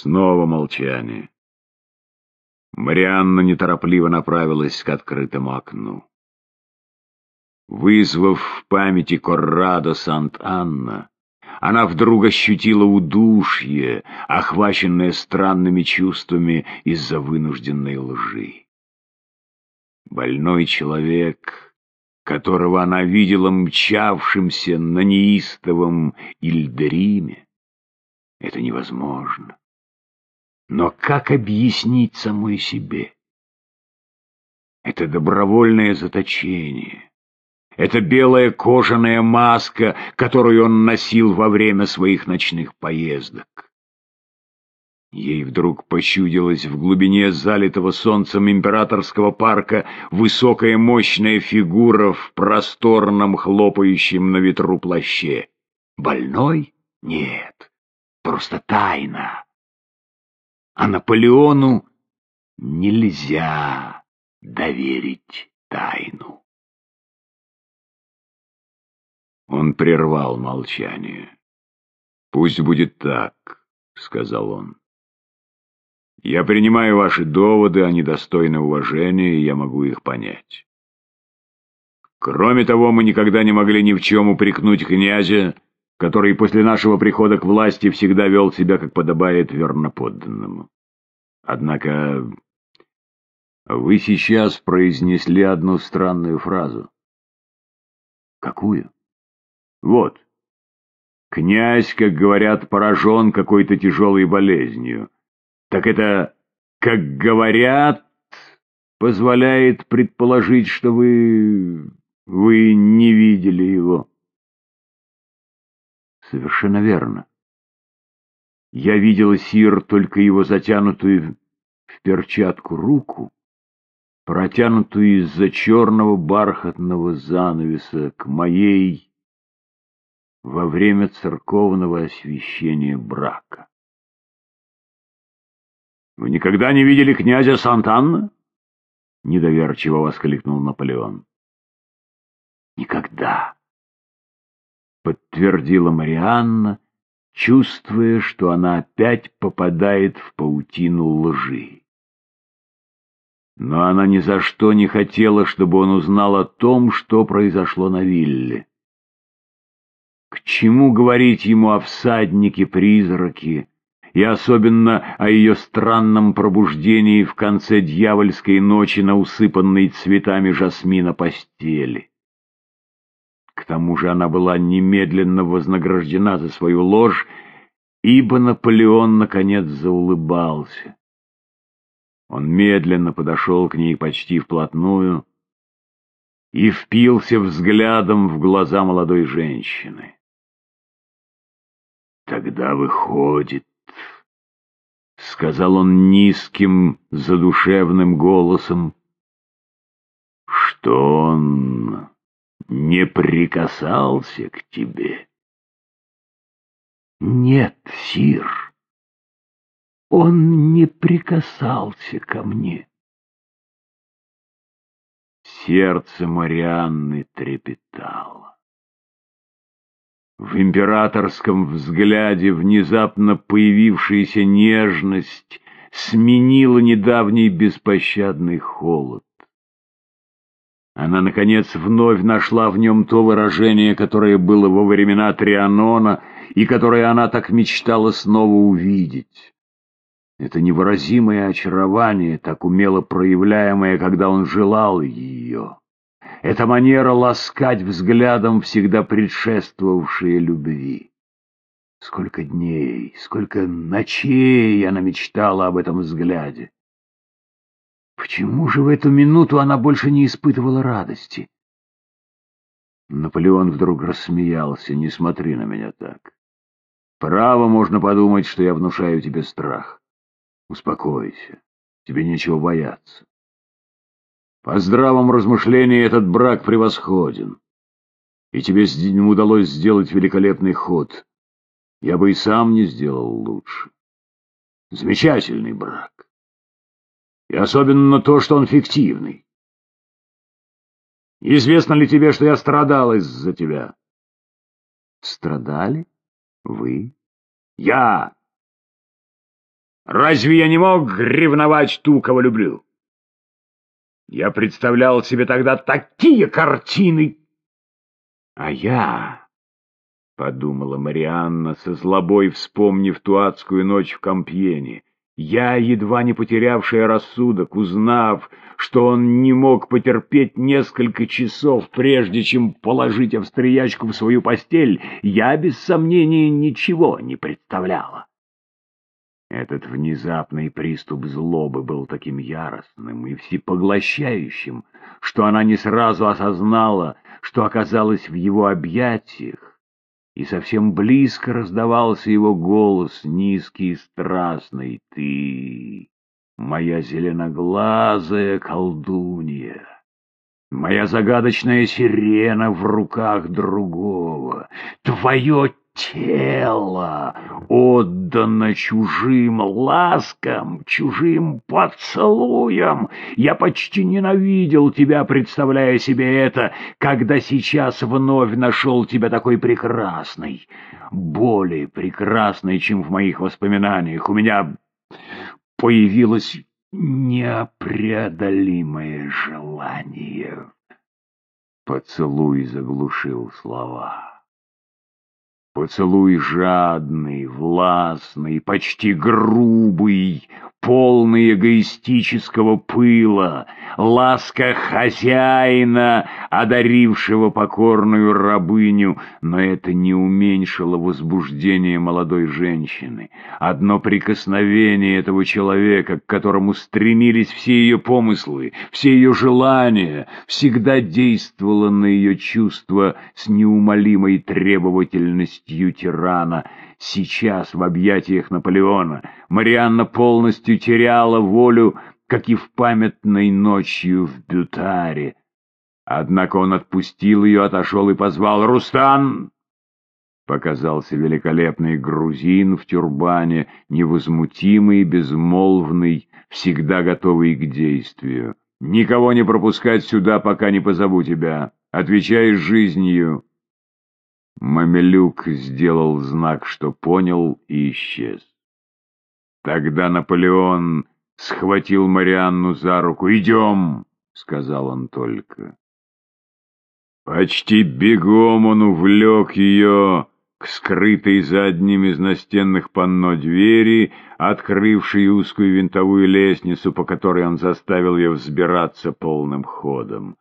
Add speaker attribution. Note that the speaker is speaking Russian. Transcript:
Speaker 1: Снова молчание. Марианна неторопливо направилась к открытому окну. Вызвав в памяти Коррадо Сант-Анна, она вдруг ощутила удушье, охваченное странными чувствами из-за вынужденной лжи. Больной человек, которого она видела мчавшимся на неистовом Ильдриме, это невозможно. Но как объяснить самой себе? Это добровольное заточение. Это белая кожаная маска, которую он носил во время своих ночных поездок. Ей вдруг пощудилась в глубине залитого солнцем императорского парка высокая мощная фигура в просторном хлопающем на ветру плаще. Больной? Нет, просто тайна а Наполеону нельзя доверить тайну. Он прервал молчание. «Пусть будет так», — сказал он. «Я принимаю ваши доводы, они достойны уважения, и я могу их понять. Кроме того, мы никогда не могли ни в чем упрекнуть князя, который после нашего прихода к власти всегда вел себя, как подобает верноподданному. Однако вы сейчас произнесли одну странную фразу. Какую? Вот. Князь, как говорят, поражен какой-то тяжелой болезнью. Так это, как говорят, позволяет предположить, что вы... вы не видели его. Совершенно верно. Я видела Сир только его затянутую в перчатку руку, протянутую из-за черного бархатного занавеса к моей во время церковного освящения брака. «Вы никогда не видели князя Сантанна?» — недоверчиво воскликнул Наполеон. «Никогда!» Подтвердила Марианна, чувствуя, что она опять попадает в паутину лжи. Но она ни за что не хотела, чтобы он узнал о том, что произошло на вилле. К чему говорить ему о всаднике-призраке, и особенно о ее странном пробуждении в конце дьявольской ночи на усыпанной цветами жасмина постели? К тому же она была немедленно вознаграждена за свою ложь, ибо Наполеон наконец заулыбался. Он медленно подошел к ней почти вплотную и впился взглядом в глаза молодой женщины. «Тогда выходит», — сказал он низким, задушевным голосом, — «что он не прикасался к тебе? Нет, сир, он не прикасался ко мне. Сердце Марианны трепетало. В императорском взгляде внезапно появившаяся нежность сменила недавний беспощадный холод. Она, наконец, вновь нашла в нем то выражение, которое было во времена Трианона и которое она так мечтала снова увидеть. Это невыразимое очарование, так умело проявляемое, когда он желал ее. Эта манера ласкать взглядом, всегда предшествовавшая любви. Сколько дней, сколько ночей она мечтала об этом взгляде. Почему же в эту минуту она больше не испытывала радости? Наполеон вдруг рассмеялся. «Не смотри на меня так. Право можно подумать, что я внушаю тебе страх. Успокойся, тебе нечего бояться. По здравом размышлении этот брак превосходен, и тебе удалось сделать великолепный ход. Я бы и сам не сделал лучше. Замечательный брак. И особенно то, что он фиктивный. Известно ли тебе, что я страдал из-за тебя? Страдали? Вы? Я! Разве я не мог ревновать ту, кого люблю? Я представлял себе тогда такие картины. А я, — подумала Марианна, со злобой вспомнив ту адскую ночь в Компьене, я, едва не потерявшая рассудок, узнав, что он не мог потерпеть несколько часов, прежде чем положить австриячку в свою постель, я, без сомнения, ничего не представляла. Этот внезапный приступ злобы был таким яростным и всепоглощающим, что она не сразу осознала, что оказалась в его объятиях, и совсем близко раздавался его голос, низкий и страстный. «Ты, моя зеленоглазая колдунья!» Моя загадочная сирена в руках другого, твое тело отдано чужим ласкам, чужим поцелуям. Я почти ненавидел тебя, представляя себе это, когда сейчас вновь нашел тебя такой прекрасной, более прекрасной, чем в моих воспоминаниях. У меня появилось непреодолимое желание. Поцелуй заглушил слова. Поцелуй жадный, властный, почти грубый, полный эгоистического пыла, ласка хозяина, одарившего покорную рабыню, но это не уменьшило возбуждение молодой женщины. Одно прикосновение этого человека, к которому стремились все ее помыслы, все ее желания, всегда действовало на ее чувства с неумолимой требовательностью тирана — Сейчас в объятиях Наполеона Марианна полностью теряла волю, как и в памятной ночью в Бютаре. Однако он отпустил ее, отошел и позвал «Рустан!» Показался великолепный грузин в тюрбане, невозмутимый, безмолвный, всегда готовый к действию. «Никого не пропускать сюда, пока не позову тебя. Отвечаешь жизнью». Мамелюк сделал знак, что понял, и исчез. Тогда Наполеон схватил Марианну за руку. «Идем!» — сказал он только. Почти бегом он увлек ее к скрытой за одним из настенных панно двери, открывшей узкую винтовую лестницу, по которой он заставил ее взбираться полным ходом.